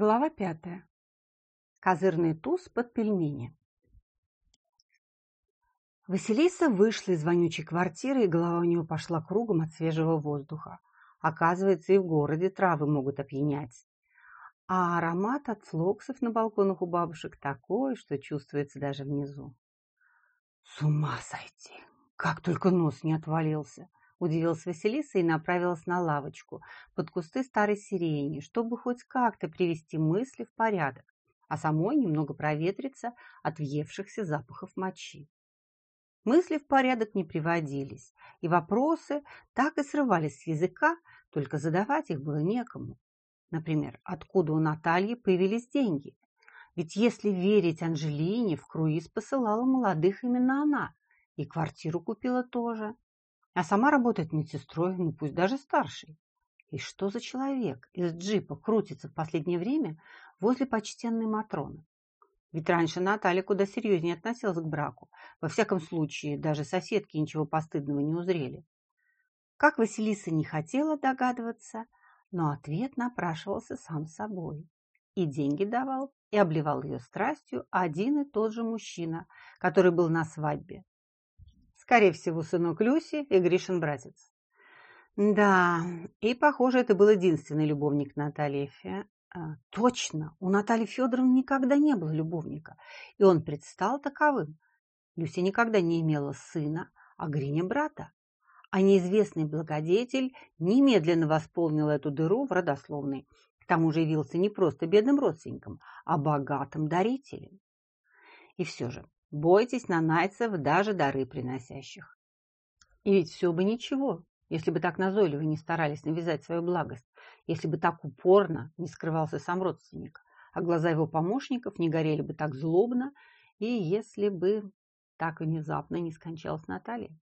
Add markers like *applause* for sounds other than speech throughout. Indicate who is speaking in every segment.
Speaker 1: Глава пятая. Козырный туз под пельмени. Василиса вышла из вонючей квартиры, и голова у нее пошла кругом от свежего воздуха. Оказывается, и в городе травы могут опьянять. А аромат от флоксов на балконах у бабушек такой, что чувствуется даже внизу. С ума сойти! Как только нос не отвалился! Удивилась Василиса и направилась на лавочку под кусты старой сирени, чтобы хоть как-то привести мысли в порядок, а самой немного проветриться от въевшихся запахов мочи. Мысли в порядок не приводились, и вопросы так и срывались с языка, только задавать их было некому. Например, откуда у Натальи появились деньги? Ведь если верить Анжелине, в круиз посылала молодых именно она, и квартиру купила тоже а сама работает медсестрой, ну пусть даже старшей. И что за человек из джипа крутится в последнее время возле почтенной Матроны? Ведь раньше Наталья куда серьезнее относилась к браку. Во всяком случае, даже соседки ничего постыдного не узрели. Как Василиса не хотела догадываться, но ответ напрашивался сам собой. И деньги давал, и обливал ее страстью один и тот же мужчина, который был на свадьбе, Скорее всего, сынок Люси и Гришин братец. Да, и, похоже, это был единственный любовник Натальи Фе. А, точно, у Натальи Федоровны никогда не было любовника, и он предстал таковым. Люся никогда не имела сына, а Гриня брата. А неизвестный благодетель немедленно восполнил эту дыру в родословной. К тому же явился не просто бедным родственником, а богатым дарителем. И все же Бойтесь нанайцев, даже дары приносящих. И ведь все бы ничего, если бы так назойливо не старались навязать свою благость, если бы так упорно не скрывался сам родственник, а глаза его помощников не горели бы так злобно, и если бы так внезапно не скончалась Наталья.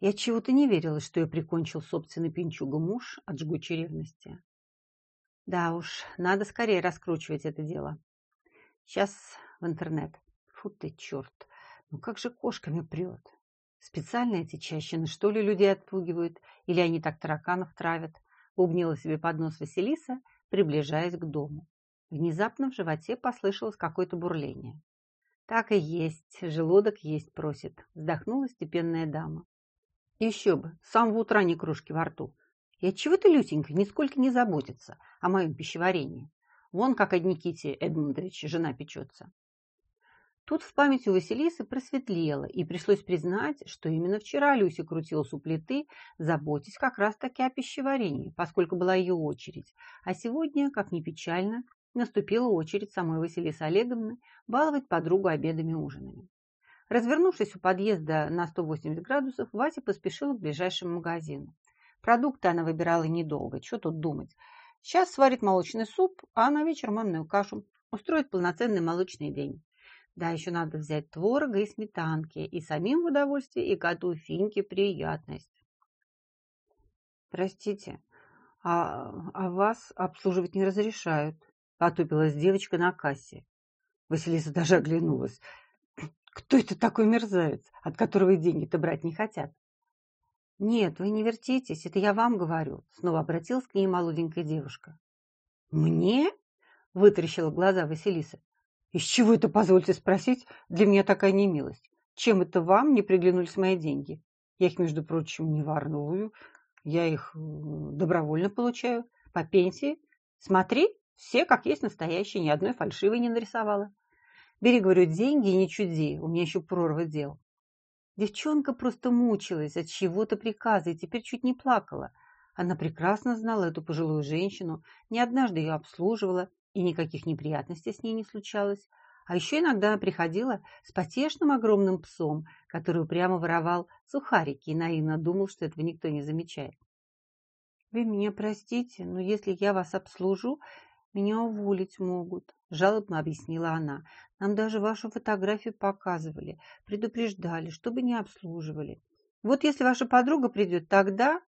Speaker 1: Я чего-то не верила, что я прикончил собственный пинчуга муж от жгучей ревности. Да уж, надо скорее раскручивать это дело. Сейчас в интернет. Фу ты, черт! Ну как же кошками прет? Специально эти чащины, что ли, людей отпугивают? Или они так тараканов травят? Бубнила себе под нос Василиса, приближаясь к дому. Внезапно в животе послышалось какое-то бурление. Так и есть, желудок есть просит, вздохнула степенная дама. Еще бы, с самого утра ни кружки во рту. И отчего-то Люсенька нисколько не заботится о моем пищеварении. Вон как о Никите Эдмундовиче жена печется. Тут в памяти у Василисы просветлело, и пришлось признать, что именно вчера Люся крутилась у плиты, заботясь как раз-таки о пищеварении, поскольку была ее очередь. А сегодня, как ни печально, наступила очередь самой Василисы Олеговны баловать подругу обедами и ужинами. Развернувшись у подъезда на 180 градусов, Вася поспешила к ближайшему магазину. Продукты она выбирала недолго, что тут думать. Сейчас сварит молочный суп, а на вечер манную кашу. Устроит полноценный молочный день. Да, еще надо взять творога и сметанки, и самим в удовольствие, и коту Финьке приятность. Простите, а, а вас обслуживать не разрешают, потупилась девочка на кассе. Василиса даже оглянулась. Кто это такой мерзавец, от которого деньги-то брать не хотят? Нет, вы не вертитесь, это я вам говорю. Снова обратилась к ней молоденькая девушка. Мне? Вытаращила глаза Василиса. Из чего это, позвольте спросить, для меня такая немилость? Чем это вам не приглянулись мои деньги? Я их, между прочим, не ворную. Я их добровольно получаю. По пенсии. Смотри, все как есть настоящие, ни одной фальшивой не нарисовала. Бери, говорю, деньги и не чуди, у меня еще прорва дел. Девчонка просто мучилась от чего-то приказа и теперь чуть не плакала. Она прекрасно знала эту пожилую женщину, не однажды ее обслуживала и никаких неприятностей с ней не случалось. А еще иногда приходила с потешным огромным псом, который прямо воровал сухарики и наивно думал, что этого никто не замечает. «Вы меня простите, но если я вас обслужу, меня уволить могут», – жалобно объяснила она. «Нам даже вашу фотографию показывали, предупреждали, чтобы не обслуживали. Вот если ваша подруга придет, тогда...»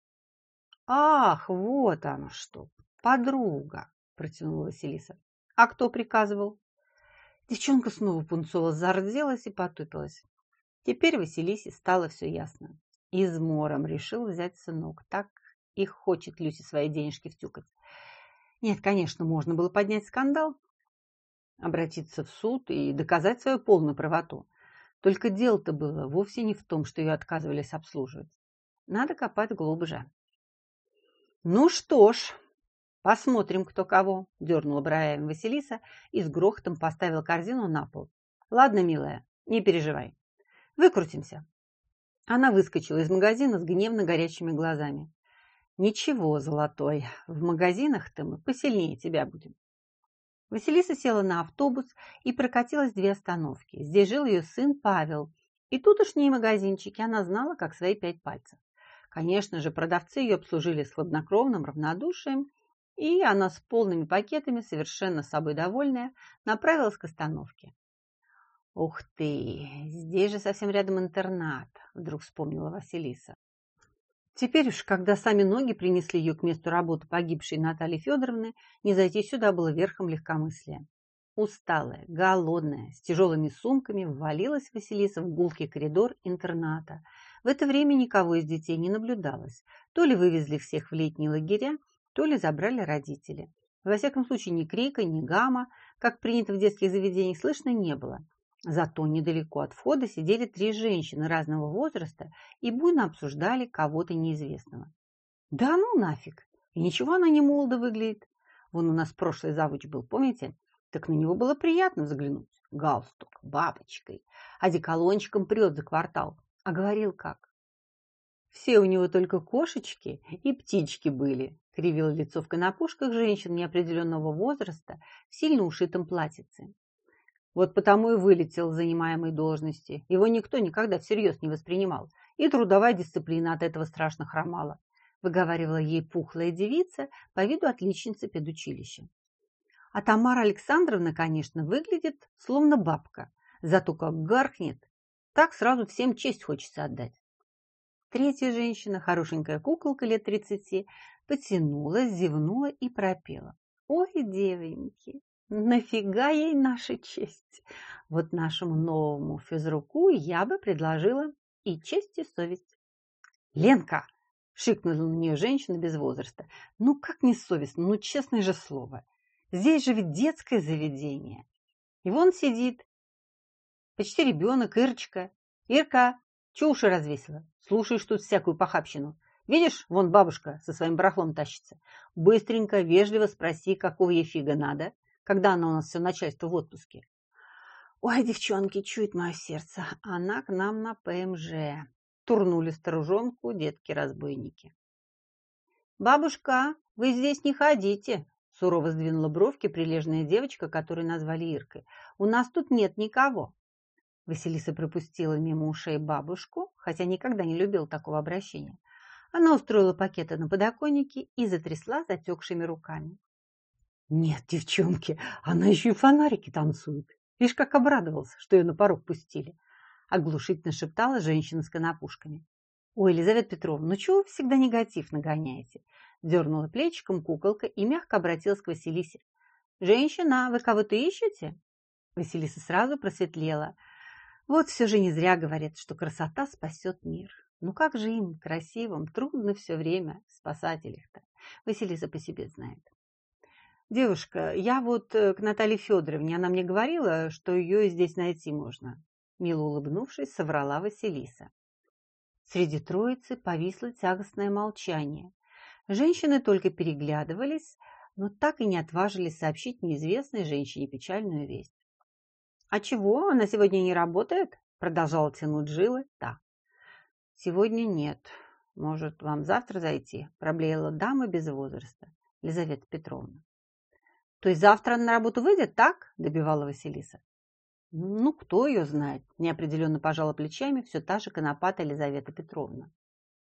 Speaker 1: «Ах, вот оно что, подруга!» Протянула Василиса. А кто приказывал? Девчонка снова пунцово зарделась и потупилась. Теперь Василисе стало все ясно. Измором решил взять сынок. Так и хочет Люси свои денежки втюкать. Нет, конечно, можно было поднять скандал, обратиться в суд и доказать свою полную правоту. Только дело-то было вовсе не в том, что ее отказывались обслуживать. Надо копать глубже. «Ну что ж, посмотрим, кто кого», – дернула бровями Василиса и с грохотом поставила корзину на пол. «Ладно, милая, не переживай. Выкрутимся». Она выскочила из магазина с гневно горящими глазами. «Ничего, золотой, в магазинах-то мы посильнее тебя будем». Василиса села на автобус и прокатилась две остановки. Здесь жил ее сын Павел. И тутошние магазинчики она знала, как свои пять пальцев. Конечно же, продавцы ее обслужили с хладнокровным равнодушием, и она с полными пакетами, совершенно собой довольная, направилась к остановке. «Ух ты! Здесь же совсем рядом интернат!» – вдруг вспомнила Василиса. Теперь уж, когда сами ноги принесли ее к месту работы погибшей Натальи Федоровны, не зайти сюда было верхом легкомыслия. Усталая, голодная, с тяжелыми сумками ввалилась Василиса в гулкий коридор интерната. В это время никого из детей не наблюдалось. То ли вывезли всех в летние лагеря, то ли забрали родители. Во всяком случае, ни крика, ни гамма, как принято в детских заведениях, слышно не было. Зато недалеко от входа сидели три женщины разного возраста и буйно обсуждали кого-то неизвестного. Да ну нафиг! И ничего она не молодо выглядит. Вон у нас прошлый завуч был, помните? Так на него было приятно взглянуть. Галстук, бабочкой, одеколончиком прет за квартал. А говорил как? Все у него только кошечки и птички были, кривило лицо в конопушках женщин неопределенного возраста в сильно ушитом платьице. Вот потому и вылетел с занимаемой должности. Его никто никогда всерьез не воспринимал. И трудовая дисциплина от этого страшно хромала. Выговаривала ей пухлая девица, по виду отличница педучилища. А Тамара Александровна, конечно, выглядит словно бабка. Зато как гаркнет, так сразу всем честь хочется отдать. Третья женщина, хорошенькая куколка лет тридцати, потянулась, зевнула и пропела. «Ой, девоньки, Нафига ей наша честь? Вот нашему новому физруку я бы предложила и честь, и совесть. Ленка, шикнула на нее женщина без возраста. Ну как не совестно, ну честное же слово. Здесь же ведь детское заведение. И вон сидит почти ребенок, Ирочка. Ирка, чё уши развесила? Слушаешь тут всякую похабщину. Видишь, вон бабушка со своим барахлом тащится. Быстренько, вежливо спроси, какого ей фига надо когда она у нас все начальство в отпуске. Ой, девчонки, чует мое сердце, она к нам на ПМЖ. Турнули старужонку детки-разбойники. Бабушка, вы здесь не ходите, сурово сдвинула бровки прилежная девочка, которую назвали Иркой. У нас тут нет никого. Василиса пропустила мимо ушей бабушку, хотя никогда не любила такого обращения. Она устроила пакеты на подоконнике и затрясла затекшими руками. Нет, девчонки, она еще и фонарики танцует. Видишь, как обрадовался, что ее на порог пустили. Оглушительно шептала женщина с конопушками. Ой, Елизавета Петровна, ну чего вы всегда негатив нагоняете? Дернула плечиком куколка и мягко обратилась к Василисе. Женщина, вы кого-то ищете? Василиса сразу просветлела. Вот все же не зря говорят, что красота спасет мир. Ну как же им, красивым, трудно все время спасать их-то. Василиса по себе знает. «Девушка, я вот э, к Наталье Федоровне, она мне говорила, что ее здесь найти можно». Мило улыбнувшись, соврала Василиса. Среди троицы повисло тягостное молчание. Женщины только переглядывались, но так и не отважились сообщить неизвестной женщине печальную весть. «А чего, она сегодня не работает?» Продолжала тянуть жилы та. «Сегодня нет. Может, вам завтра зайти?» Проблеяла дама без возраста, Елизавета Петровна. То есть завтра на работу выйдет, так? Добивала Василиса. Ну, кто ее знает? Неопределенно пожала плечами все та же конопатая Елизавета Петровна.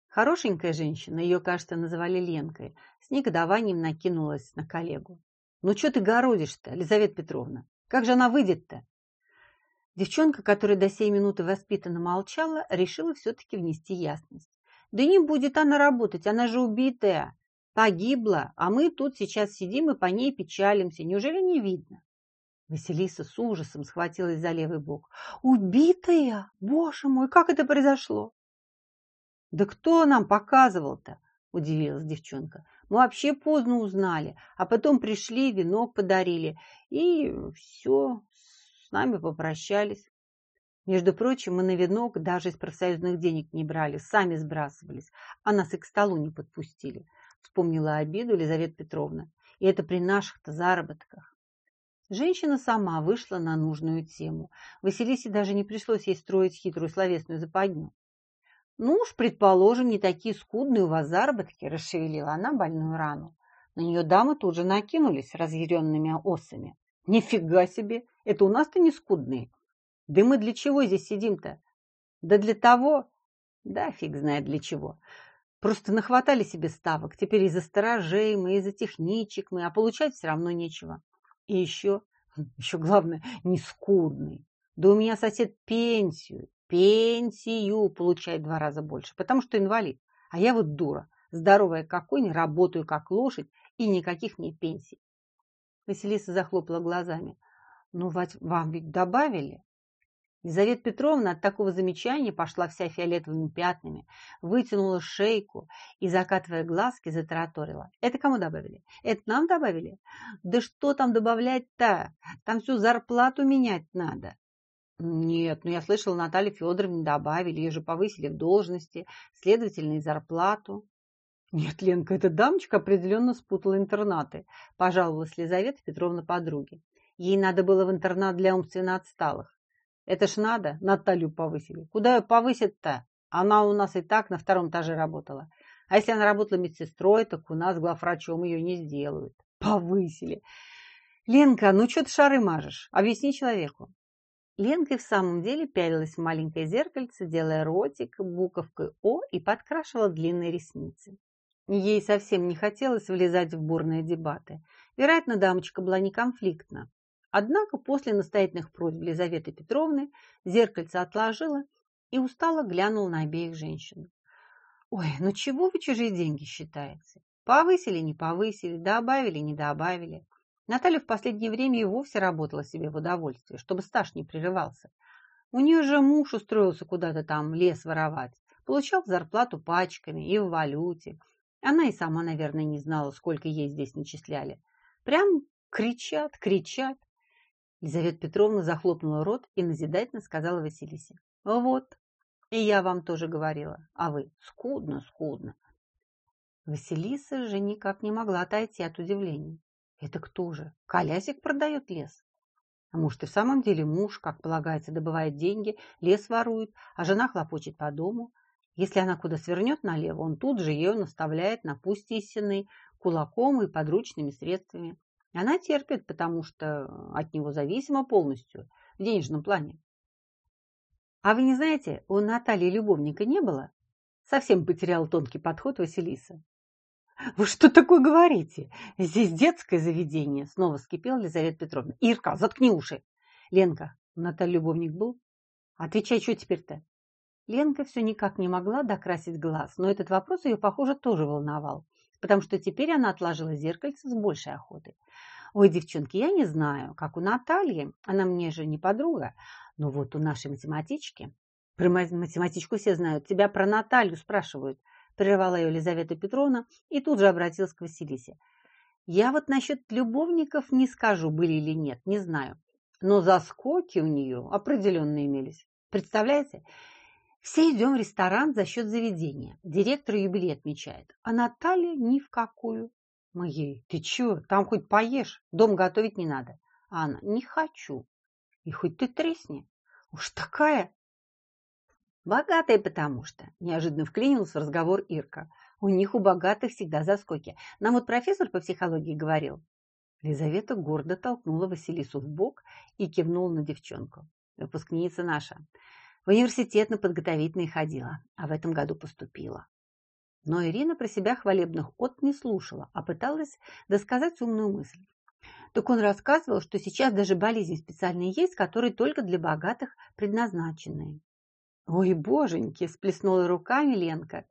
Speaker 1: Хорошенькая женщина, ее, кажется, называли Ленкой, с негодованием накинулась на коллегу. Ну, что ты городишь-то, Елизавета Петровна? Как же она выйдет-то? Девчонка, которая до сей минуты воспитанно молчала, решила все-таки внести ясность. Да не будет она работать, она же убитая. Погибла, а мы тут сейчас сидим и по ней печалимся. Неужели не видно? Василиса с ужасом схватилась за левый бок. «Убитая? Боже мой, как это произошло?» «Да кто нам показывал-то?» – удивилась девчонка. Мы вообще поздно узнали, а потом пришли, венок подарили, и все, с нами попрощались. Между прочим, мы на венок даже из профсоюзных денег не брали, сами сбрасывались, а нас и к столу не подпустили. Вспомнила обиду Елизавета Петровна. И это при наших-то заработках. Женщина сама вышла на нужную тему. Василисе даже не пришлось ей строить хитрую словесную западню. «Ну уж, предположим, не такие скудные у вас заработки», – расшевелила она больную рану. На нее дамы тут же накинулись разъяренными осами. «Нифига себе! Это у нас-то не скудные. Да мы для чего здесь сидим-то? Да для того... Да фиг знает для чего. Просто нахватали себе ставок. Теперь из-за сторожей мы, из-за техничек мы, а получать все равно нечего. И еще, *laughs* еще главное, не скудный. Да у меня сосед пенсию, пенсию получает два раза больше, потому что инвалид. А я вот дура, здоровая как конь, работаю как лошадь, и никаких мне пенсий. Василиса захлопала глазами. Ну, вам ведь добавили? Елизавета Петровна от такого замечания пошла вся фиолетовыми пятнами, вытянула шейку и, закатывая глазки, затараторила. «Это кому добавили? Это нам добавили? Да что там добавлять-то? Там всю зарплату менять надо». «Нет, ну я слышала, Наталье Федоровне добавили, ее же повысили в должности, следовательно, и зарплату». «Нет, Ленка, эта дамочка определенно спутала интернаты», пожаловалась Елизавета Петровна подруге. «Ей надо было в интернат для умственно отсталых. Это ж надо, Наталью повысили. Куда ее повысят-то? Она у нас и так на втором этаже работала. А если она работала медсестрой, так у нас главврачом ее не сделают. Повысили. Ленка, ну что ты шары мажешь? Объясни человеку. Ленка и в самом деле пялилась в маленькое зеркальце, делая ротик буковкой О и подкрашивала длинные ресницы. Ей совсем не хотелось влезать в бурные дебаты. Вероятно, дамочка была неконфликтна. Однако после настоятельных просьб Елизаветы Петровны зеркальце отложила и устало глянула на обеих женщин. «Ой, ну чего вы чужие деньги считаете? Повысили, не повысили, добавили, не добавили». Наталья в последнее время и вовсе работала себе в удовольствие, чтобы стаж не прерывался. У нее же муж устроился куда-то там лес воровать, получал зарплату пачками и в валюте. Она и сама, наверное, не знала, сколько ей здесь начисляли. Прям кричат, кричат, Елизавета Петровна захлопнула рот и назидательно сказала Василисе. «Вот, и я вам тоже говорила, а вы скудно, скудно». Василиса же никак не могла отойти от удивления. Это кто же? Колясик продает лес? А может и в самом деле муж, как полагается, добывает деньги, лес ворует, а жена хлопочет по дому. Если она куда свернет налево, он тут же ее наставляет на пусть истинный кулаком и подручными средствами. Она терпит, потому что от него зависима полностью в денежном плане. А вы не знаете, у Натальи любовника не было? Совсем потерял тонкий подход Василиса. Вы что такое говорите? Здесь детское заведение, снова вскипела Лизавета Петровна. Ирка, заткни уши. Ленка, у Натальи любовник был? Отвечай, что теперь-то? Ленка все никак не могла докрасить глаз, но этот вопрос ее, похоже, тоже волновал потому что теперь она отложила зеркальце с большей охотой. Ой, девчонки, я не знаю, как у Натальи, она мне же не подруга, но вот у нашей математички, про математичку все знают, тебя про Наталью спрашивают, прервала ее Елизавета Петровна и тут же обратилась к Василисе. Я вот насчет любовников не скажу, были или нет, не знаю. Но заскоки у нее определенно имелись. Представляете? Все идем в ресторан за счет заведения. Директор юбилей отмечает. А Наталья ни в какую. Мы ей, ты чё, там хоть поешь, дом готовить не надо. А она, не хочу. И хоть ты тресни. Уж такая. Богатая потому что, неожиданно вклинилась в разговор Ирка. У них у богатых всегда заскоки. Нам вот профессор по психологии говорил. Лизавета гордо толкнула Василису в бок и кивнула на девчонку. Выпускница наша. В университет на подготовительный ходила, а в этом году поступила. Но Ирина про себя хвалебных от не слушала, а пыталась досказать умную мысль. Так он рассказывал, что сейчас даже болезни специальные есть, которые только для богатых предназначены. «Ой, боженьки!» – сплеснула руками Ленка.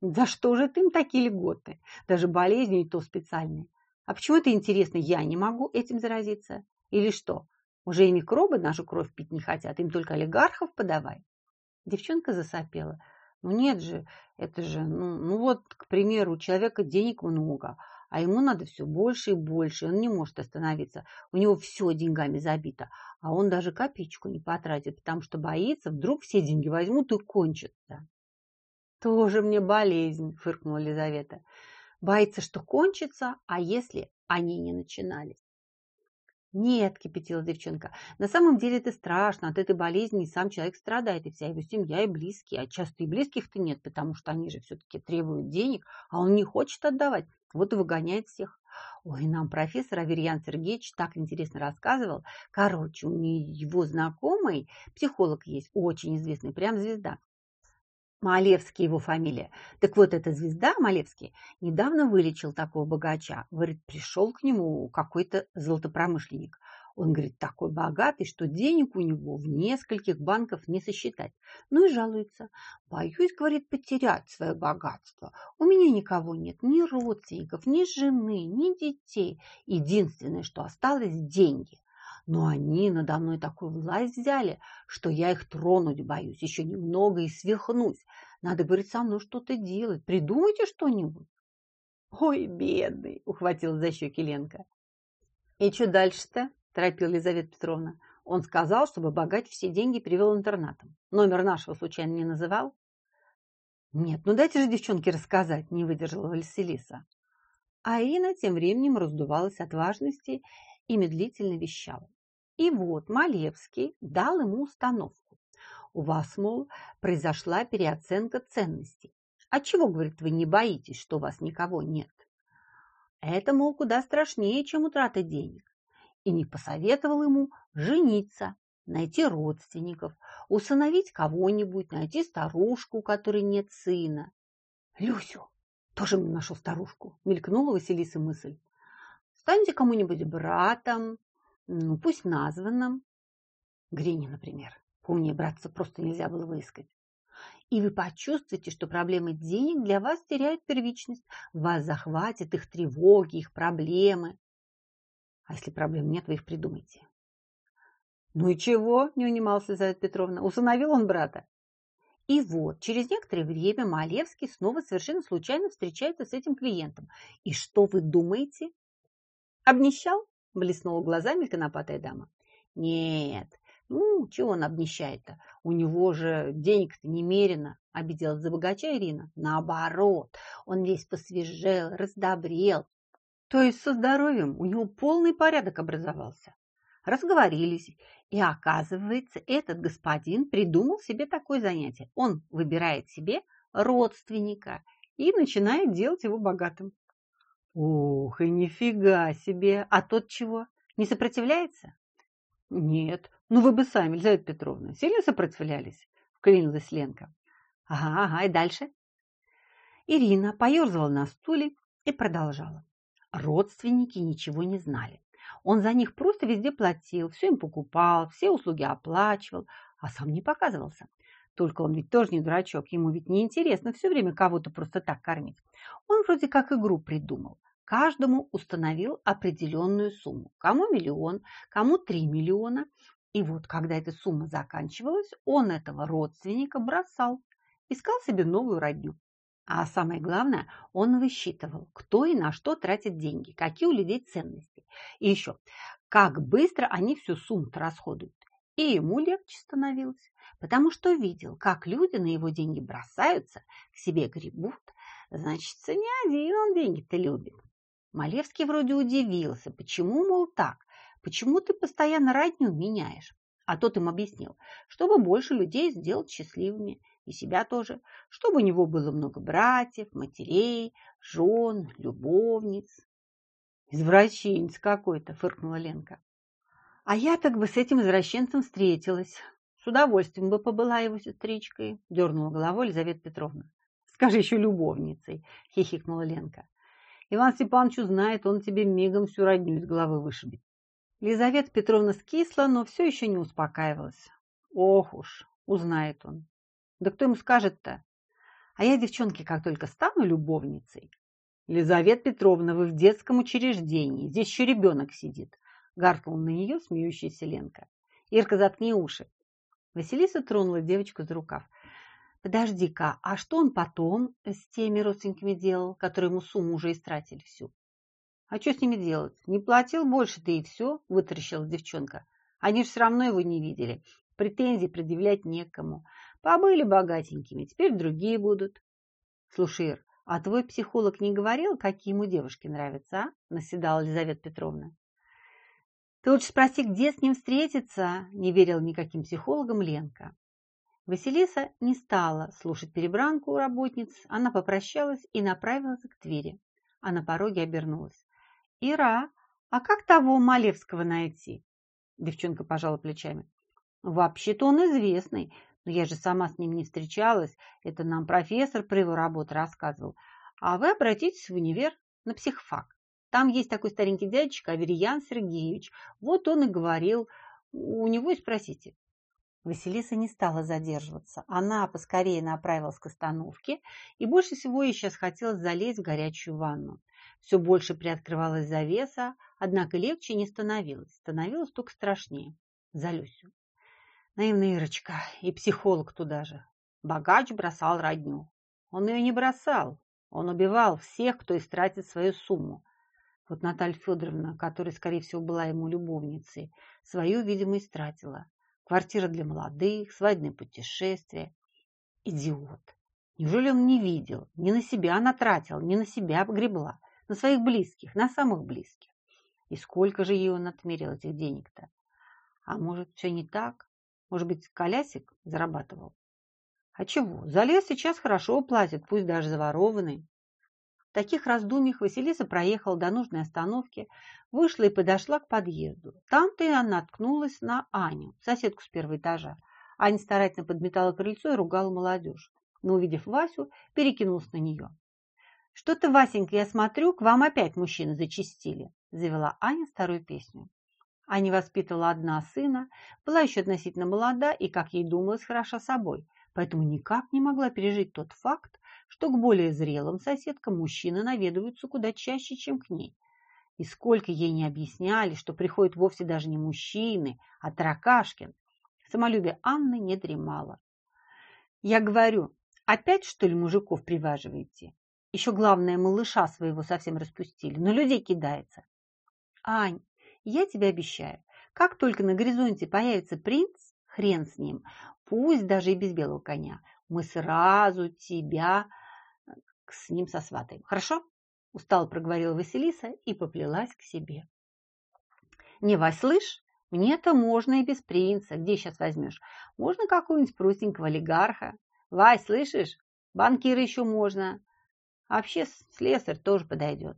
Speaker 1: «За что же ты им такие льготы? Даже болезни и то специальные. А почему это интересно, я не могу этим заразиться? Или что, уже и микробы нашу кровь пить не хотят, им только олигархов подавай. Девчонка засопела. Ну нет же, это же, ну, ну вот, к примеру, у человека денег много, а ему надо все больше и больше, он не может остановиться. У него все деньгами забито, а он даже копеечку не потратит, потому что боится, вдруг все деньги возьмут и кончатся. Тоже мне болезнь, фыркнула Лизавета. Боится, что кончится, а если они не начинались? Нет, кипятила девчонка, на самом деле это страшно. От этой болезни и сам человек страдает, и вся его семья, и близкие. А часто и близких-то нет, потому что они же все-таки требуют денег, а он не хочет отдавать. Вот и выгоняет всех. Ой, нам профессор Аверьян Сергеевич так интересно рассказывал. Короче, у него знакомый психолог есть, очень известный, прям звезда. Малевский его фамилия. Так вот, эта звезда, Малевский, недавно вылечил такого богача. Говорит, пришел к нему какой-то золотопромышленник. Он, говорит, такой богатый, что денег у него в нескольких банках не сосчитать. Ну и жалуется. Боюсь, говорит, потерять свое богатство. У меня никого нет, ни родственников, ни жены, ни детей. Единственное, что осталось, деньги. Но они надо мной такую власть взяли, что я их тронуть боюсь. Еще немного и свихнусь. Надо, говорит, со мной что-то делать. Придумайте что-нибудь. Ой, бедный, ухватил за щеки Ленка. И что дальше-то? Торопила Елизавета Петровна. Он сказал, чтобы богать все деньги привел интернатом. Номер нашего случайно не называл? Нет, ну дайте же девчонке рассказать, не выдержала Василиса. А Ирина тем временем раздувалась от важности и медлительно вещала. И вот Малевский дал ему установку. У вас, мол, произошла переоценка ценностей. Отчего, говорит, вы не боитесь, что у вас никого нет? Это, мол, куда страшнее, чем утрата денег. И не посоветовал ему жениться, найти родственников, усыновить кого-нибудь, найти старушку, у которой нет сына. Люсю, тоже мне нашел старушку, мелькнула Василиса мысль. Станьте кому-нибудь братом, ну, пусть названном. Грине, например. Умнее братца просто нельзя было выискать. И вы почувствуете, что проблемы денег для вас теряют первичность. Вас захватят их тревоги, их проблемы. А если проблем нет, вы их придумайте. Ну и чего, не унимался Елизавета Петровна, усыновил он брата. И вот, через некоторое время Малевский снова совершенно случайно встречается с этим клиентом. И что вы думаете? Обнищал? Блеснула глазами конопатая дама. Нет, ну, чего он обнищает-то? У него же денег-то немерено, обиделась за богача Ирина. Наоборот, он весь посвежел, раздобрел. То есть со здоровьем у него полный порядок образовался. Разговорились, и оказывается, этот господин придумал себе такое занятие. Он выбирает себе родственника и начинает делать его богатым. Ух, и нифига себе! А тот чего? Не сопротивляется? Нет. Ну вы бы сами, Елизавета Петровна, сильно сопротивлялись? Вклинилась Ленка. Ага, ага, и дальше? Ирина поерзала на стуле и продолжала. Родственники ничего не знали. Он за них просто везде платил, все им покупал, все услуги оплачивал, а сам не показывался. Только он ведь тоже не дурачок, ему ведь не интересно все время кого-то просто так кормить. Он вроде как игру придумал. Каждому установил определенную сумму. Кому миллион, кому три миллиона. И вот, когда эта сумма заканчивалась, он этого родственника бросал. Искал себе новую родню. А самое главное, он высчитывал, кто и на что тратит деньги, какие у людей ценности. И еще, как быстро они всю сумму расходуют. И ему легче становилось, потому что видел, как люди на его деньги бросаются, к себе гребут. Значит, не один он деньги-то любит. Малевский вроде удивился, почему, мол, так, почему ты постоянно родню меняешь? А тот им объяснил, чтобы больше людей сделать счастливыми, и себя тоже, чтобы у него было много братьев, матерей, жен, любовниц. Извращенец какой-то, фыркнула Ленка. А я так бы с этим извращенцем встретилась. С удовольствием бы побыла его сестричкой, дернула головой Елизавета Петровна. Скажи еще любовницей, хихикнула Ленка. Иван Степанович узнает, он тебе мигом всю родню из головы вышибет. Лизавета Петровна скисла, но все еще не успокаивалась. Ох уж, узнает он. Да кто ему скажет-то? А я, девчонки, как только стану любовницей. Лизавета Петровна, вы в детском учреждении. Здесь еще ребенок сидит. Гаркнул на нее смеющаяся Ленка. Ирка, заткни уши. Василиса тронула девочку за рукав. Подожди-ка, а что он потом с теми родственниками делал, которые ему сумму уже истратили всю? А что с ними делать? Не платил больше, ты и все, вытаращилась девчонка. Они же все равно его не видели. Претензий предъявлять некому. Побыли богатенькими, теперь другие будут. Слушай, Ир, а твой психолог не говорил, какие ему девушки нравятся, а? Наседала Елизавета Петровна. Ты лучше спроси, где с ним встретиться, не верил никаким психологам Ленка. Василиса не стала слушать перебранку у работниц, она попрощалась и направилась к двери, а на пороге обернулась. «Ира, а как того Малевского найти?» Девчонка пожала плечами. «Вообще-то он известный, но я же сама с ним не встречалась, это нам профессор про его работу рассказывал. А вы обратитесь в универ на психфак. Там есть такой старенький дядечка Аверьян Сергеевич, вот он и говорил, у него и спросите». Василиса не стала задерживаться. Она поскорее направилась к остановке и больше всего ей сейчас хотелось залезть в горячую ванну. Все больше приоткрывалась завеса, однако легче не становилось. Становилось только страшнее. За Люсю. Наивная Ирочка. И психолог туда же. Богач бросал родню. Он ее не бросал. Он убивал всех, кто истратит свою сумму. Вот Наталья Федоровна, которая, скорее всего, была ему любовницей, свою, видимо, истратила. Квартира для молодых, свадебное путешествие. Идиот. Неужели он не видел? Не на себя она тратила, не на себя погребла, на своих близких, на самых близких. И сколько же ей он отмерил этих денег-то? А может, все не так? Может быть, колясик зарабатывал? А чего? За лес сейчас хорошо платят, пусть даже заворованный. Таких раздумьях Василиса проехала до нужной остановки, вышла и подошла к подъезду. Там-то и она наткнулась на Аню, соседку с первого этажа. Аня старательно подметала крыльцо и ругала молодежь. Но, увидев Васю, перекинулась на нее. «Что-то, Васенька, я смотрю, к вам опять мужчины зачистили», завела Аня старую песню. Аня воспитывала одна сына, была еще относительно молода и, как ей думалось, хороша собой, поэтому никак не могла пережить тот факт, что к более зрелым соседкам мужчины наведываются куда чаще, чем к ней. И сколько ей не объясняли, что приходят вовсе даже не мужчины, а Таракашкин, самолюбие Анны не дремало. Я говорю, опять что ли мужиков приваживаете? Еще главное, малыша своего совсем распустили, но людей кидается. Ань, я тебе обещаю, как только на горизонте появится принц, хрен с ним, пусть даже и без белого коня, мы сразу тебя с ним сосватаем. Хорошо? Устало проговорила Василиса и поплелась к себе. Не, Вась, слышь, мне-то можно и без принца. Где сейчас возьмешь? Можно какого-нибудь простенького олигарха. Вась, слышишь? Банкира еще можно. А вообще слесарь тоже подойдет.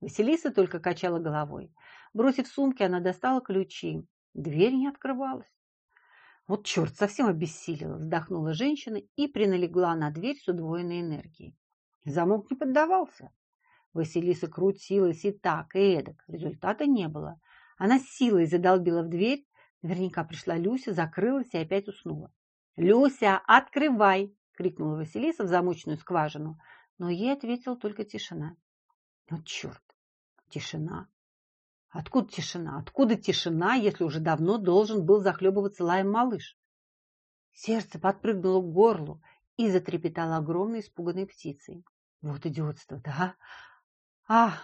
Speaker 1: Василиса только качала головой. Бросив сумки, она достала ключи. Дверь не открывалась. Вот черт, совсем обессилила, вздохнула женщина и приналегла на дверь с удвоенной энергией. Замок не поддавался. Василиса крутилась и так, и эдак. Результата не было. Она силой задолбила в дверь. Наверняка пришла Люся, закрылась и опять уснула. «Люся, открывай!» — крикнула Василиса в замочную скважину. Но ей ответила только тишина. Вот черт! Тишина! Откуда тишина? Откуда тишина, если уже давно должен был захлебываться лаем малыш? Сердце подпрыгнуло к горлу и затрепетало огромной испуганной птицей. Вот идиотство, да? А,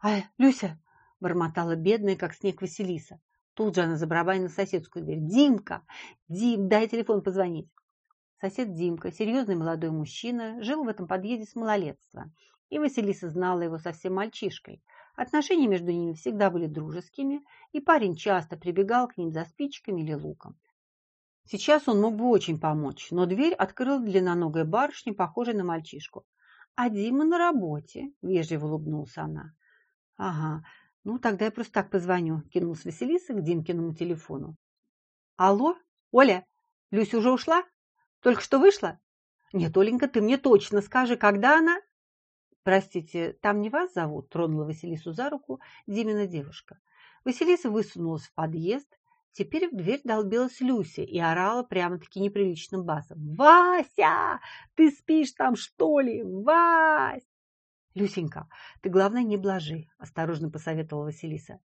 Speaker 1: а, Люся, бормотала бедная, как снег Василиса. Тут же она забарабанила соседскую дверь. «Димка! Дим, дай телефон позвонить!» Сосед Димка, серьезный молодой мужчина, жил в этом подъезде с малолетства. И Василиса знала его совсем мальчишкой – Отношения между ними всегда были дружескими, и парень часто прибегал к ним за спичками или луком. Сейчас он мог бы очень помочь, но дверь открыла длинноногая барышня, похожая на мальчишку. «А Дима на работе», – вежливо улыбнулась она. «Ага, ну тогда я просто так позвоню», – кинулась Василиса к Димкиному телефону. «Алло, Оля, Люся уже ушла? Только что вышла?» «Нет, Оленька, ты мне точно скажи, когда она...» «Простите, там не вас зовут?» – тронула Василису за руку Димина девушка. Василиса высунулась в подъезд. Теперь в дверь долбилась Люся и орала прямо-таки неприличным басом. «Вася! Ты спишь там, что ли? Вась!» «Люсенька, ты, главное, не блажи», – осторожно посоветовала Василиса.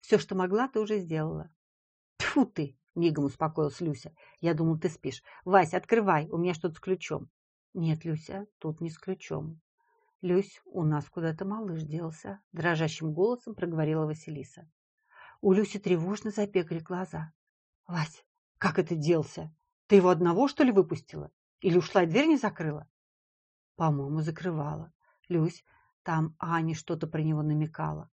Speaker 1: «Все, что могла, ты уже сделала». «Тьфу ты!» Мигом успокоилась Люся. Я думал, ты спишь. Вась, открывай, у меня что-то с ключом. Нет, Люся, тут не с ключом. Люсь, у нас куда-то малыш делся, дрожащим голосом проговорила Василиса. У Люси тревожно забегали глаза. Вась, как это делся? Ты его одного, что ли, выпустила? Или ушла и дверь не закрыла? По-моему, закрывала. Люсь, там Аня что-то про него намекала.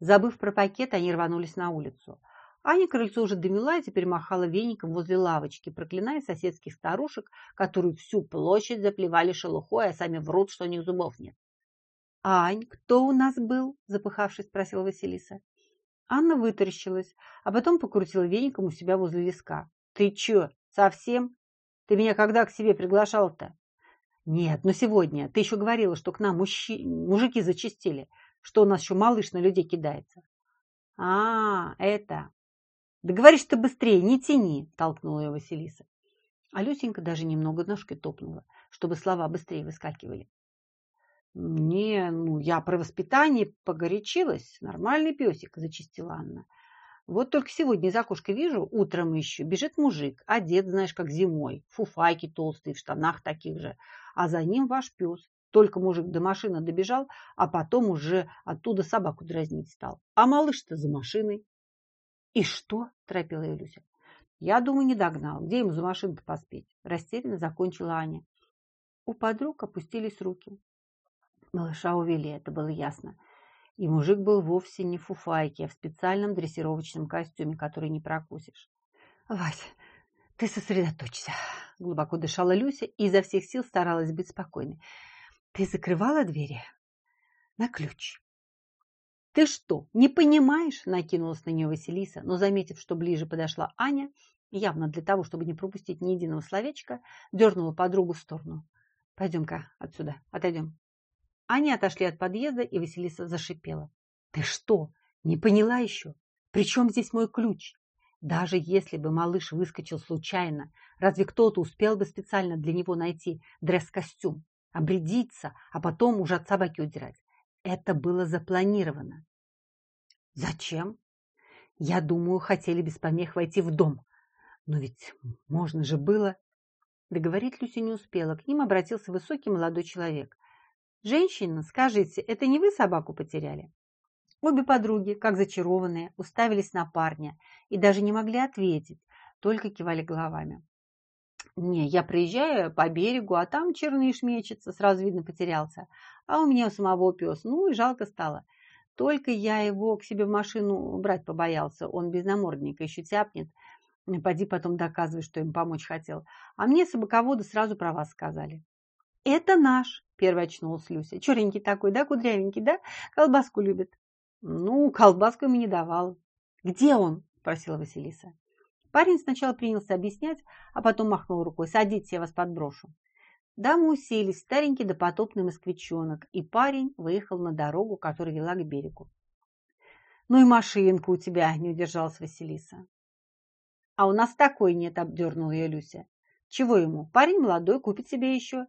Speaker 1: Забыв про пакет, они рванулись на улицу. Аня крыльцо уже домила и теперь махала веником возле лавочки, проклиная соседских старушек, которые всю площадь заплевали шелухой, а сами врут, что у них зубов нет. «Ань, кто у нас был?» – запыхавшись, спросила Василиса. Анна вытаращилась, а потом покрутила веником у себя возле виска. «Ты чё, совсем? Ты меня когда к себе приглашал-то?» «Нет, но сегодня. Ты еще говорила, что к нам мужчи... мужики зачистили, что у нас еще малыш на людей кидается». «А, это...» «Да говоришь ты быстрее, не тяни!» – толкнула ее Василиса. А Люсенька даже немного ножкой топнула, чтобы слова быстрее выскакивали. «Не, ну, я про воспитание погорячилась. Нормальный песик», – зачистила Анна. «Вот только сегодня из окошка вижу, утром еще, бежит мужик, одет, знаешь, как зимой, фуфайки толстые, в штанах таких же, а за ним ваш пес. Только мужик до машины добежал, а потом уже оттуда собаку дразнить стал. А малыш-то за машиной. «И что?» – торопила ее Люся. «Я думаю, не догнал. Где ему за машину-то поспеть?» Растерянно закончила Аня. У подруг опустились руки. Малыша увели, это было ясно. И мужик был вовсе не в фуфайке, а в специальном дрессировочном костюме, который не прокусишь. «Вась, ты сосредоточься!» Глубоко дышала Люся и изо всех сил старалась быть спокойной. «Ты закрывала двери?» «На ключ. «Ты что, не понимаешь?» – накинулась на нее Василиса, но, заметив, что ближе подошла Аня, явно для того, чтобы не пропустить ни единого словечка, дернула подругу в сторону. «Пойдем-ка отсюда, отойдем». Они отошли от подъезда, и Василиса зашипела. «Ты что, не поняла еще? Причем здесь мой ключ? Даже если бы малыш выскочил случайно, разве кто-то успел бы специально для него найти дресс-костюм, обрядиться, а потом уже от собаки удирать? Это было запланировано. Зачем? Я думаю, хотели без помех войти в дом. Но ведь можно же было... Договорить Люся не успела. К ним обратился высокий молодой человек. «Женщина, скажите, это не вы собаку потеряли?» Обе подруги, как зачарованные, уставились на парня и даже не могли ответить, только кивали головами. Не, я приезжаю по берегу, а там черныш мечется, сразу видно потерялся. А у меня у самого пес, ну и жалко стало. Только я его к себе в машину брать побоялся, он без намордника еще тяпнет. Поди потом доказывай, что им помочь хотел. А мне собаководы сразу про вас сказали. Это наш, первая очнулась Люся. Черненький такой, да, кудрявенький, да? Колбаску любит. Ну, колбаску ему не давал. Где он? Спросила Василиса. Парень сначала принялся объяснять, а потом махнул рукой. «Садитесь, я вас подброшу». Дамы уселись, старенький допотопный москвичонок, и парень выехал на дорогу, которая вела к берегу. «Ну и машинка у тебя!» – не удержалась Василиса. «А у нас такой нет!» – обдернула ее Люся. «Чего ему? Парень молодой, купит себе еще!»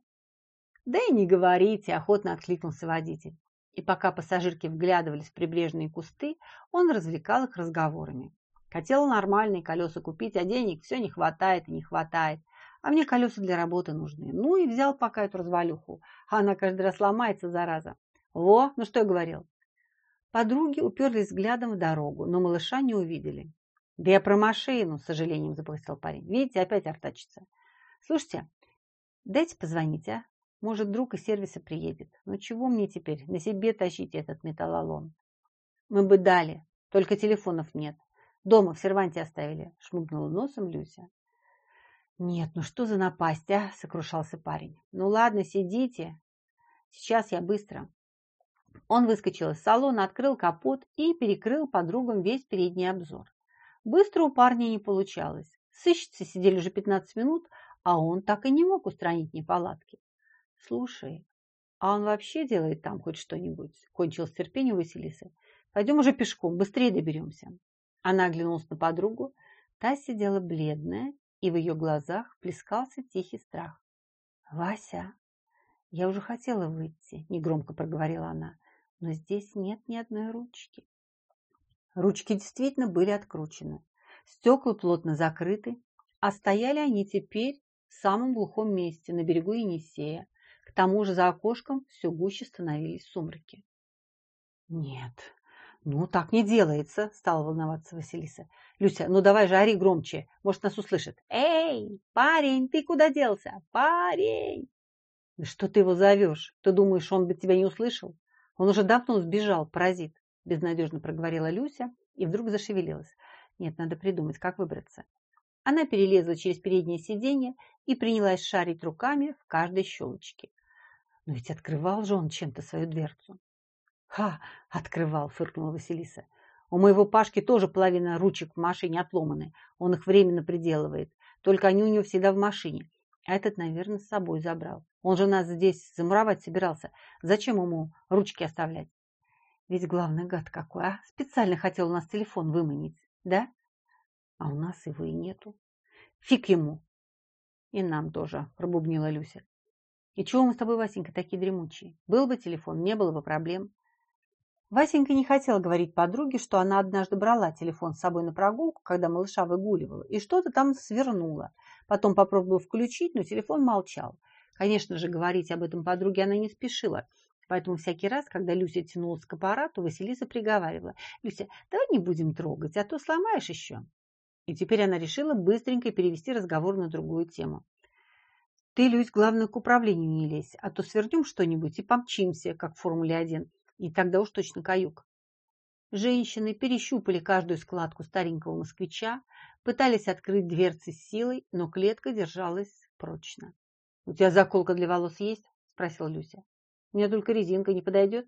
Speaker 1: «Да и не говорите!» – охотно откликнулся водитель. И пока пассажирки вглядывались в прибрежные кусты, он развлекал их разговорами. Хотела нормальные колеса купить, а денег все не хватает и не хватает. А мне колеса для работы нужны. Ну и взял пока эту развалюху. А она каждый раз ломается, зараза. Во, ну что я говорил. Подруги уперлись взглядом в дорогу, но малыша не увидели. Да я про машину, с сожалением заплатил парень. Видите, опять артачится. Слушайте, дайте позвонить, а? Может, друг из сервиса приедет. Ну чего мне теперь на себе тащить этот металлолом? Мы бы дали, только телефонов нет. Дома в серванте оставили, шмыгнула носом Люся. Нет, ну что за напасть, а? Сокрушался парень. Ну ладно, сидите. Сейчас я быстро. Он выскочил из салона, открыл капот и перекрыл подругам весь передний обзор. Быстро у парня не получалось. Сыщицы сидели уже 15 минут, а он так и не мог устранить неполадки. Слушай, а он вообще делает там хоть что-нибудь? Кончилось терпение Василисы. Пойдем уже пешком, быстрее доберемся. Она оглянулась на подругу. Та сидела бледная, и в ее глазах плескался тихий страх. «Вася, я уже хотела выйти», – негромко проговорила она, – «но здесь нет ни одной ручки». Ручки действительно были откручены. Стекла плотно закрыты, а стояли они теперь в самом глухом месте, на берегу Енисея. К тому же за окошком все гуще становились сумраки. «Нет, ну так не делается», – стала волноваться Василиса. «Люся, ну давай же ори громче, может, нас услышит». «Эй, парень, ты куда делся? Парень!» «Да что ты его зовешь? Ты думаешь, он бы тебя не услышал? Он уже давно сбежал, паразит», – безнадежно проговорила Люся и вдруг зашевелилась. «Нет, надо придумать, как выбраться». Она перелезла через переднее сиденье и принялась шарить руками в каждой щелочке. Но ведь открывал же он чем-то свою дверцу. «Ха!» – открывал, фыркнула Василиса. «У моего Пашки тоже половина ручек в машине отломаны. Он их временно приделывает. Только они у него всегда в машине. А этот, наверное, с собой забрал. Он же нас здесь замуровать собирался. Зачем ему ручки оставлять? Ведь главный гад какой, а? Специально хотел у нас телефон выманить, да? А у нас его и нету. Фиг ему. И нам тоже, пробубнила Люся. И чего мы с тобой, Васенька, такие дремучие? Был бы телефон, не было бы проблем. Васенька не хотела говорить подруге, что она однажды брала телефон с собой на прогулку, когда малыша выгуливала, и что-то там свернула. Потом попробовала включить, но телефон молчал. Конечно же, говорить об этом подруге она не спешила, поэтому всякий раз, когда Люся тянулась к аппарату, Василиса приговаривала. «Люся, давай не будем трогать, а то сломаешь еще». И теперь она решила быстренько перевести разговор на другую тему. «Ты, Люсь, главное, к управлению не лезь, а то свернем что-нибудь и помчимся, как в Формуле-1, и тогда уж точно каюк». Женщины перещупали каждую складку старенького москвича, пытались открыть дверцы с силой, но клетка держалась прочно. «У тебя заколка для волос есть?» – спросила Люся. «У меня только резинка не подойдет?»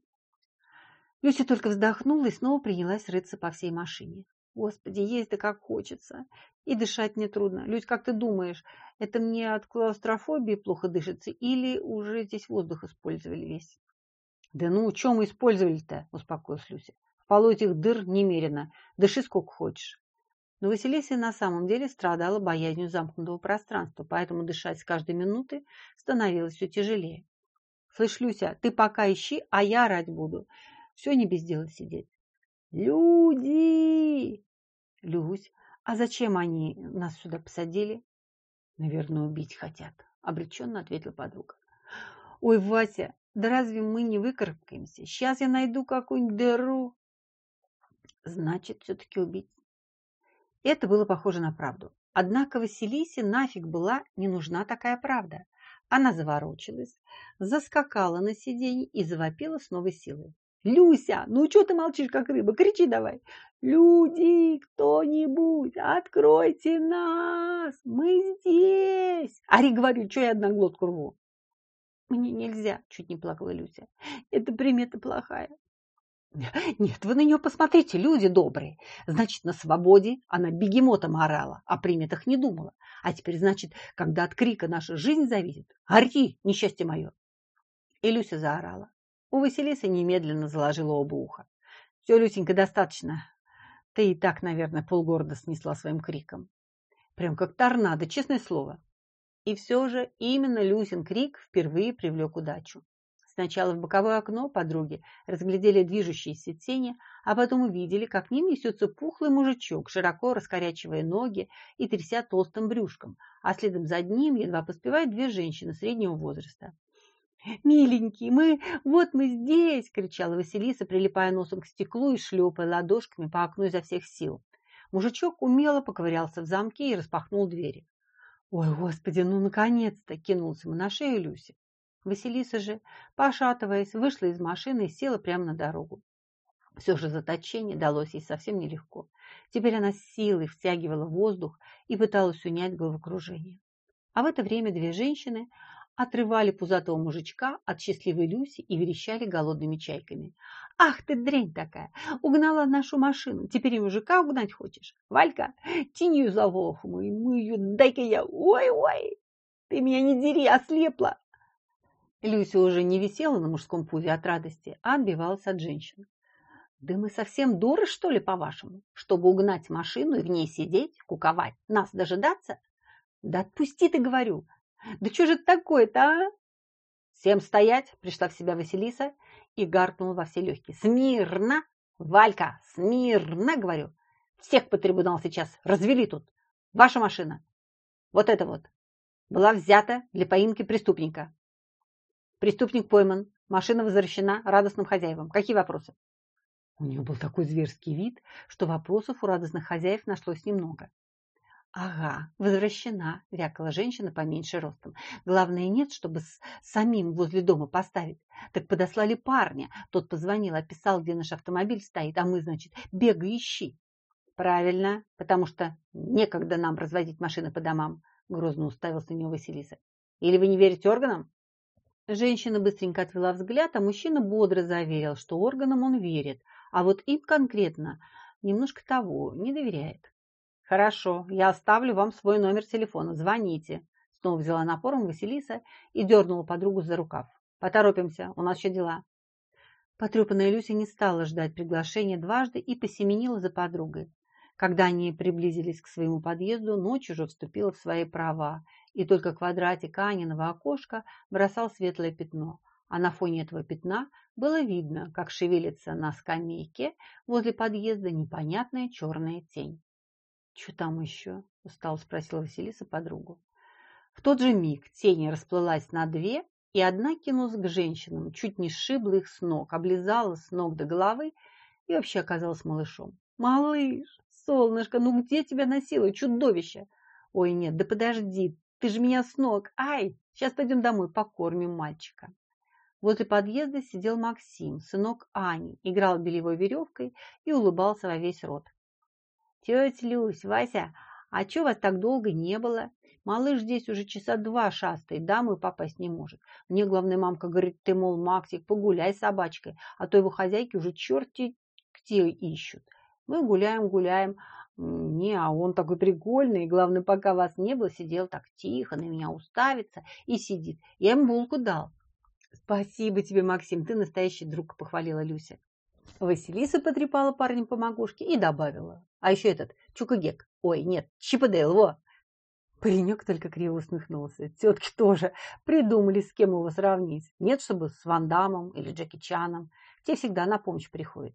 Speaker 1: Люся только вздохнула и снова принялась рыться по всей машине. Господи, есть да как хочется. И дышать мне трудно. Людь, как ты думаешь, это мне от клаустрофобии плохо дышится или уже здесь воздух использовали весь? Да ну, мы использовали-то, успокоилась Люся. В полу этих дыр немерено. Дыши сколько хочешь. Но Василиса на самом деле страдала боязнью замкнутого пространства, поэтому дышать с каждой минуты становилось все тяжелее. «Слышь, Люся, ты пока ищи, а я орать буду. Все не без дела сидеть». «Люди!» «Люсь, а зачем они нас сюда посадили?» «Наверное, убить хотят», — обреченно ответила подруга. «Ой, Вася, да разве мы не выкарабкаемся? Сейчас я найду какую-нибудь дыру». «Значит, все-таки убить». Это было похоже на правду. Однако Василисе нафиг была не нужна такая правда. Она заворочилась, заскакала на сиденье и завопила с новой силой. «Люся, ну что ты молчишь, как рыба? Кричи давай! Люди, кто-нибудь, откройте нас! Мы здесь!» Ари говорю, что я одна глотку рву. «Мне нельзя!» – чуть не плакала Люся. «Это примета плохая. Нет, вы на нее посмотрите, люди добрые. Значит, на свободе она бегемотом орала, о приметах не думала. А теперь, значит, когда от крика наша жизнь зависит, ори, несчастье мое. И Люся заорала. У Василисы немедленно заложила оба уха. Все, Люсенька, достаточно. Ты и так, наверное, полгорода снесла своим криком. Прям как торнадо, честное слово. И все же именно Люсин крик впервые привлек удачу. Сначала в боковое окно подруги разглядели движущиеся тени, а потом увидели, как к ним несется пухлый мужичок, широко раскорячивая ноги и тряся толстым брюшком, а следом за ним едва поспевают две женщины среднего возраста. *laughs* «Миленький, мы, вот мы здесь!» – кричала Василиса, прилипая носом к стеклу и шлепая ладошками по окну изо всех сил. Мужичок умело поковырялся в замке и распахнул двери. «Ой, господи, ну наконец-то!» – кинулся ему на шею Люси. Василиса же, пошатываясь, вышла из машины и села прямо на дорогу. Все же заточение далось ей совсем нелегко. Теперь она с силой втягивала воздух и пыталась унять головокружение. А в это время две женщины отрывали пузатого мужичка от счастливой Люси и верещали голодными чайками. «Ах ты дрянь такая! Угнала нашу машину! Теперь и мужика угнать хочешь? Валька, тяни ее за волоху мою, ее, дай-ка я! Ой-ой! Ты меня не дери, ослепла!» Люся уже не висела на мужском пузе от радости, а отбивалась от женщин. «Да мы совсем дуры, что ли, по-вашему? Чтобы угнать машину и в ней сидеть, куковать, нас дожидаться? Да отпусти ты, говорю! Да что же это такое-то, а?» «Всем стоять!» – пришла в себя Василиса и гаркнула во все легкие. «Смирно! Валька, смирно!» – говорю. Всех по трибунал сейчас развели тут. Ваша машина, вот это вот, была взята для поимки преступника. Преступник пойман, машина возвращена радостным хозяевам. Какие вопросы? У нее был такой зверский вид, что вопросов у радостных хозяев нашлось немного. «Ага, возвращена», – вякала женщина поменьше ростом. «Главное, нет, чтобы с самим возле дома поставить. Так подослали парня. Тот позвонил, описал, где наш автомобиль стоит, а мы, значит, бегай ищи». «Правильно, потому что некогда нам развозить машины по домам», – грозно уставился на него Василиса. «Или вы не верите органам?» Женщина быстренько отвела взгляд, а мужчина бодро заверил, что органам он верит, а вот им конкретно немножко того не доверяет. «Хорошо, я оставлю вам свой номер телефона. Звоните». Снова взяла напором Василиса и дернула подругу за рукав. «Поторопимся, у нас еще дела». Потрепанная Люся не стала ждать приглашения дважды и посеменила за подругой. Когда они приблизились к своему подъезду, ночь уже вступила в свои права, и только квадратик Аниного окошка бросал светлое пятно, а на фоне этого пятна было видно, как шевелится на скамейке возле подъезда непонятная черная тень. «Что там еще?» – устало спросила Василиса подругу. В тот же миг тень расплылась на две, и одна кинулась к женщинам, чуть не сшибла их с ног, облизала с ног до головы и вообще оказалась малышом. «Малыш, солнышко, ну где тебя носило, чудовище?» «Ой, нет, да подожди, ты же меня с ног! Ай! Сейчас пойдем домой, покормим мальчика!» Возле подъезда сидел Максим, сынок Ани, играл белевой веревкой и улыбался во весь рот. «Тетя Люсь, Вася, а чё вас так долго не было? Малыш здесь уже часа два шастает, домой попасть не может. Мне, главная мамка говорит, ты, мол, Максик, погуляй с собачкой, а то его хозяйки уже черти где ищут. Мы гуляем, гуляем. Не, а он такой прикольный. Главное, пока вас не было, сидел так тихо, на меня уставится и сидит. Я ему булку дал. Спасибо тебе, Максим, ты настоящий друг, похвалила Люся. Василиса потрепала парня по макушке и добавила. А еще этот, Чукагек. Ой, нет, Чипадейл, во! Паренек только криво усмехнулся. Тетки тоже придумали, с кем его сравнить. Нет, чтобы с Ван Дамом или Джеки Чаном. Те всегда на помощь приходят.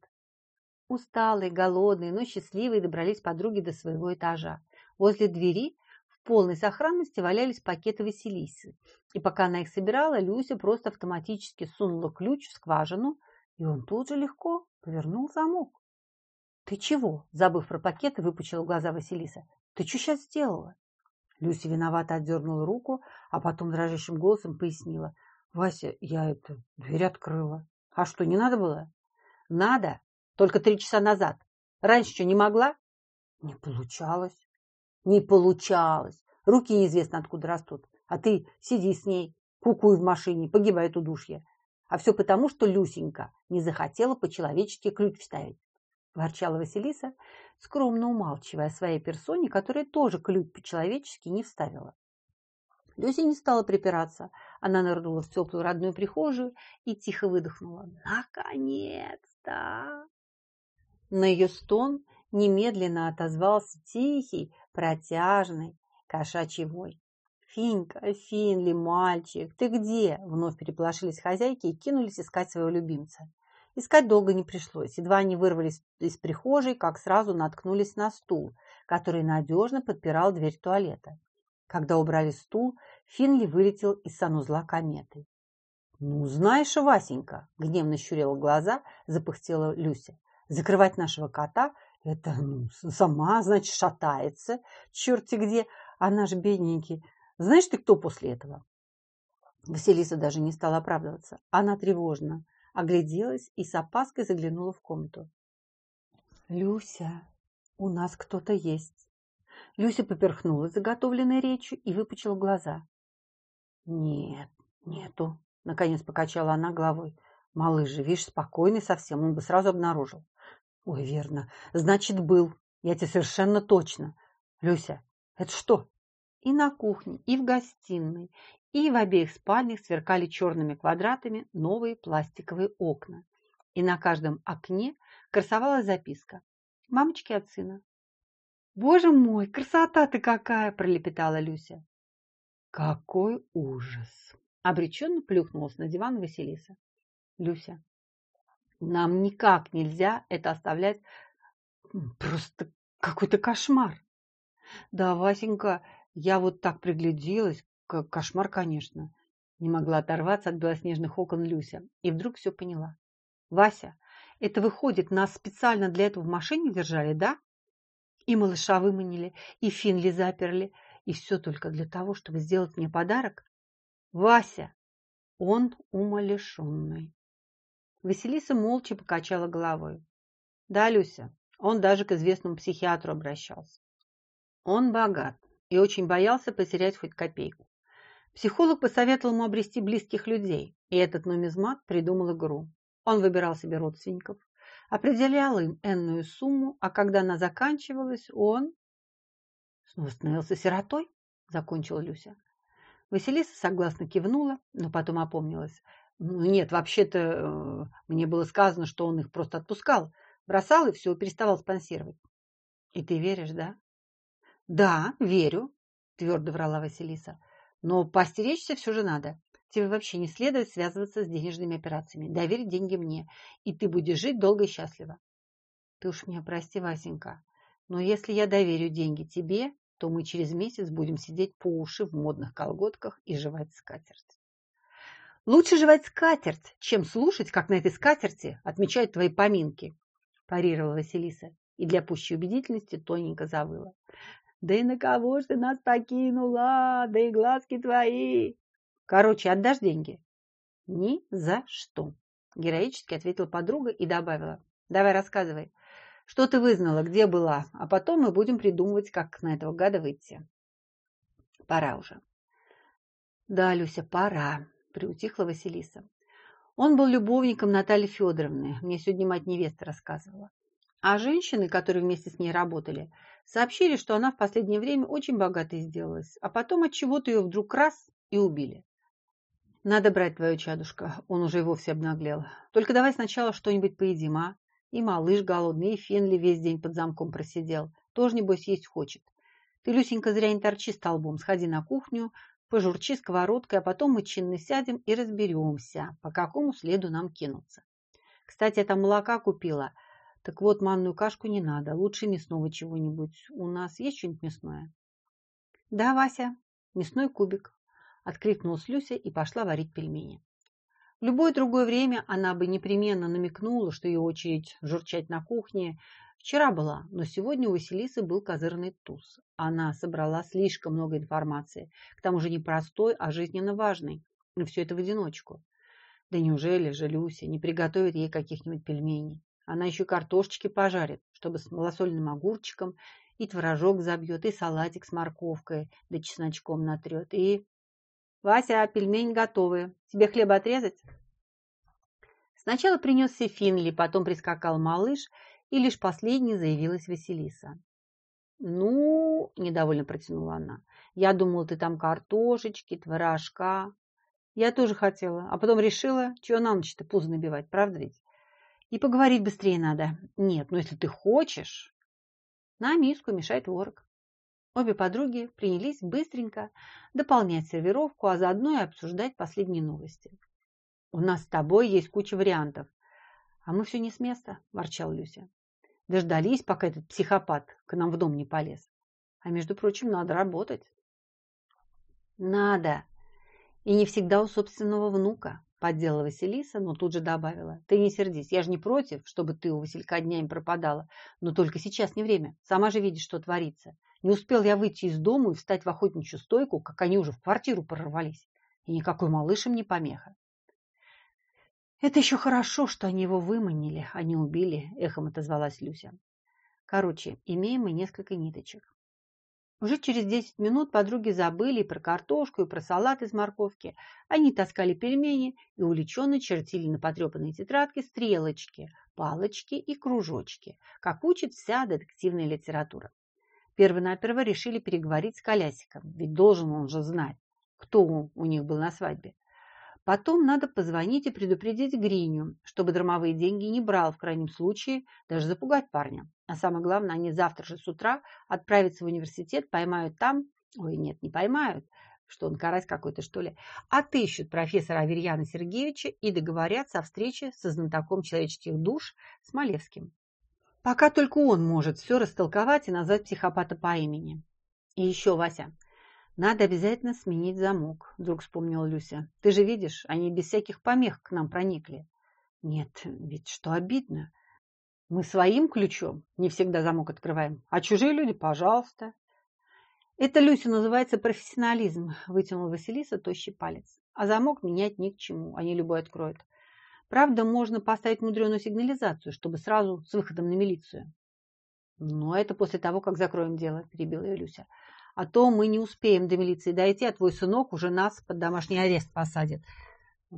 Speaker 1: Усталые, голодные, но счастливые добрались подруги до своего этажа. Возле двери в полной сохранности валялись пакеты Василисы. И пока она их собирала, Люся просто автоматически сунула ключ в скважину, и он тут же легко повернул замок. «Ты чего?» – забыв про пакеты, выпучила глаза Василиса. «Ты что сейчас сделала?» Люся виновато отдернула руку, а потом дрожащим голосом пояснила. «Вася, я это, дверь открыла. А что, не надо было?» «Надо, только три часа назад. Раньше что, не могла?» «Не получалось». «Не получалось. Руки неизвестно откуда растут. А ты сиди с ней, кукуй в машине, погибай от удушья. А все потому, что Люсенька не захотела по-человечески ключ вставить. Ворчала Василиса, скромно умалчивая о своей персоне, которая тоже ключ по-человечески не вставила. Люся не стала припираться. Она нырнула в теплую родную прихожую и тихо выдохнула. «Наконец-то!» На ее стон немедленно отозвался тихий, протяжный кошачий вой. «Финька, Финли, мальчик, ты где?» Вновь переполошились хозяйки и кинулись искать своего любимца. Искать долго не пришлось. Едва они вырвались из прихожей, как сразу наткнулись на стул, который надежно подпирал дверь туалета. Когда убрали стул, Финли вылетел из санузла кометы. «Ну, знаешь, Васенька!» – гневно щурила глаза, запыхтела Люся. «Закрывать нашего кота – это, ну, сама, значит, шатается, черти где, а наш бедненький. Знаешь ты, кто после этого?» Василиса даже не стала оправдываться. Она тревожно огляделась и с опаской заглянула в комнату. «Люся, у нас кто-то есть!» Люся поперхнулась заготовленной речью и выпучила глаза. «Нет, нету», — наконец покачала она головой. «Малыш же, видишь, спокойный совсем, он бы сразу обнаружил». «Ой, верно, значит, был. Я тебе совершенно точно. Люся, это что?» И на кухне, и в гостиной, и в обеих спальнях сверкали черными квадратами новые пластиковые окна. И на каждом окне красовалась записка «Мамочки от сына». «Боже мой, красота-то какая!» – пролепетала Люся. «Какой ужас!» – обреченно плюхнулась на диван Василиса. «Люся, нам никак нельзя это оставлять просто Какой-то кошмар. Да, Васенька, я вот так пригляделась. Кошмар, конечно. Не могла оторваться от белоснежных окон Люся. И вдруг все поняла. Вася, это выходит, нас специально для этого в машине держали, да? И малыша выманили, и Финли заперли. И все только для того, чтобы сделать мне подарок? Вася, он умалишенный. Василиса молча покачала головой. Да, Люся, он даже к известному психиатру обращался. Он богат и очень боялся потерять хоть копейку. Психолог посоветовал ему обрести близких людей, и этот нумизмат придумал игру. Он выбирал себе родственников, определял им энную сумму, а когда она заканчивалась, он снова становился сиротой, закончила Люся. Василиса согласно кивнула, но потом опомнилась. Ну, нет, вообще-то э, мне было сказано, что он их просто отпускал, бросал и все, переставал спонсировать. И ты веришь, да? Да, верю, твердо врала Василиса. Но постеречься все же надо. Тебе вообще не следует связываться с денежными операциями. Доверь деньги мне, и ты будешь жить долго и счастливо. Ты уж меня прости, Васенька, но если я доверю деньги тебе, то мы через месяц будем сидеть по уши в модных колготках и жевать скатерть. Лучше жевать скатерть, чем слушать, как на этой скатерти отмечают твои поминки, парировала Василиса и для пущей убедительности тоненько завыла. Да и на кого ж ты нас покинула? Да и глазки твои. Короче, отдашь деньги? Ни за что, героически ответила подруга и добавила. Давай рассказывай, что ты вызнала, где была, а потом мы будем придумывать, как на этого гада выйти. Пора уже. Да, Люся, пора приутихла Василиса. Он был любовником Натальи Федоровны, мне сегодня мать невесты рассказывала. А женщины, которые вместе с ней работали, сообщили, что она в последнее время очень богатой сделалась, а потом от чего-то ее вдруг раз и убили. Надо брать твою чадушка, он уже и вовсе обнаглел. Только давай сначала что-нибудь поедим, а? И малыш голодный, и Фенли весь день под замком просидел. Тоже, небось, есть хочет. Ты, Люсенька, зря не торчи столбом, сходи на кухню, пожурчи сковородкой, а потом мы чинно сядем и разберемся, по какому следу нам кинуться. Кстати, там молока купила. Так вот, манную кашку не надо, лучше мясного чего-нибудь. У нас есть что-нибудь мясное? Да, Вася, мясной кубик. Откликнулась Люся и пошла варить пельмени. В любое другое время она бы непременно намекнула, что ее очередь журчать на кухне, Вчера была, но сегодня у Василисы был козырный туз. Она собрала слишком много информации, к тому же не простой, а жизненно важной. И все это в одиночку. Да неужели же Люся не приготовит ей каких-нибудь пельменей? Она еще картошечки пожарит, чтобы с малосольным огурчиком, и творожок забьет, и салатик с морковкой, да чесночком натрет, и... «Вася, пельмени готовы. Тебе хлеба отрезать?» Сначала принесся Финли, потом прискакал малыш и лишь последней заявилась Василиса. «Ну, — недовольно протянула она, — я думала, ты там картошечки, творожка. Я тоже хотела, а потом решила, чего на ночь-то пузо набивать, правда ведь? И поговорить быстрее надо. Нет, ну если ты хочешь...» На миску мешает ворог. Обе подруги принялись быстренько дополнять сервировку, а заодно и обсуждать последние новости. «У нас с тобой есть куча вариантов, а мы все не с места», – ворчал Люся. Дождались, пока этот психопат к нам в дом не полез. А между прочим, надо работать. Надо. И не всегда у собственного внука, подделала Василиса, но тут же добавила. Ты не сердись, я же не против, чтобы ты у Василька днями пропадала. Но только сейчас не время. Сама же видишь, что творится. Не успел я выйти из дома и встать в охотничью стойку, как они уже в квартиру прорвались. И никакой малыш им не помеха. «Это еще хорошо, что они его выманили, а не убили», – эхом отозвалась Люся. «Короче, имеем мы несколько ниточек». Уже через десять минут подруги забыли и про картошку, и про салат из морковки. Они таскали пельмени и увлеченно чертили на потрепанной тетрадке стрелочки, палочки и кружочки, как учит вся детективная литература. Первонаперво решили переговорить с Колясиком, ведь должен он же знать, кто у них был на свадьбе. Потом надо позвонить и предупредить Гриню, чтобы драмовые деньги не брал, в крайнем случае, даже запугать парня. А самое главное, они завтра же с утра отправятся в университет, поймают там, ой, нет, не поймают, что он карась какой-то, что ли, отыщут профессора Аверьяна Сергеевича и договорятся о встрече со знатоком человеческих душ Смолевским. Пока только он может все растолковать и назвать психопата по имени. И еще, Вася, надо обязательно сменить замок, вдруг вспомнила Люся. Ты же видишь, они без всяких помех к нам проникли. Нет, ведь что обидно. Мы своим ключом не всегда замок открываем, а чужие люди, пожалуйста. Это, Люся, называется профессионализм, вытянула Василиса тощий палец. А замок менять ни к чему, они любой откроют. Правда, можно поставить мудреную сигнализацию, чтобы сразу с выходом на милицию. Но это после того, как закроем дело, перебила ее Люся. А то мы не успеем до милиции дойти, а твой сынок уже нас под домашний арест посадит.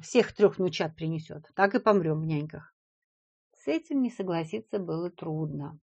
Speaker 1: Всех трех внучат принесет. Так и помрем в няньках. С этим не согласиться было трудно.